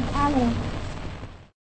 你怕了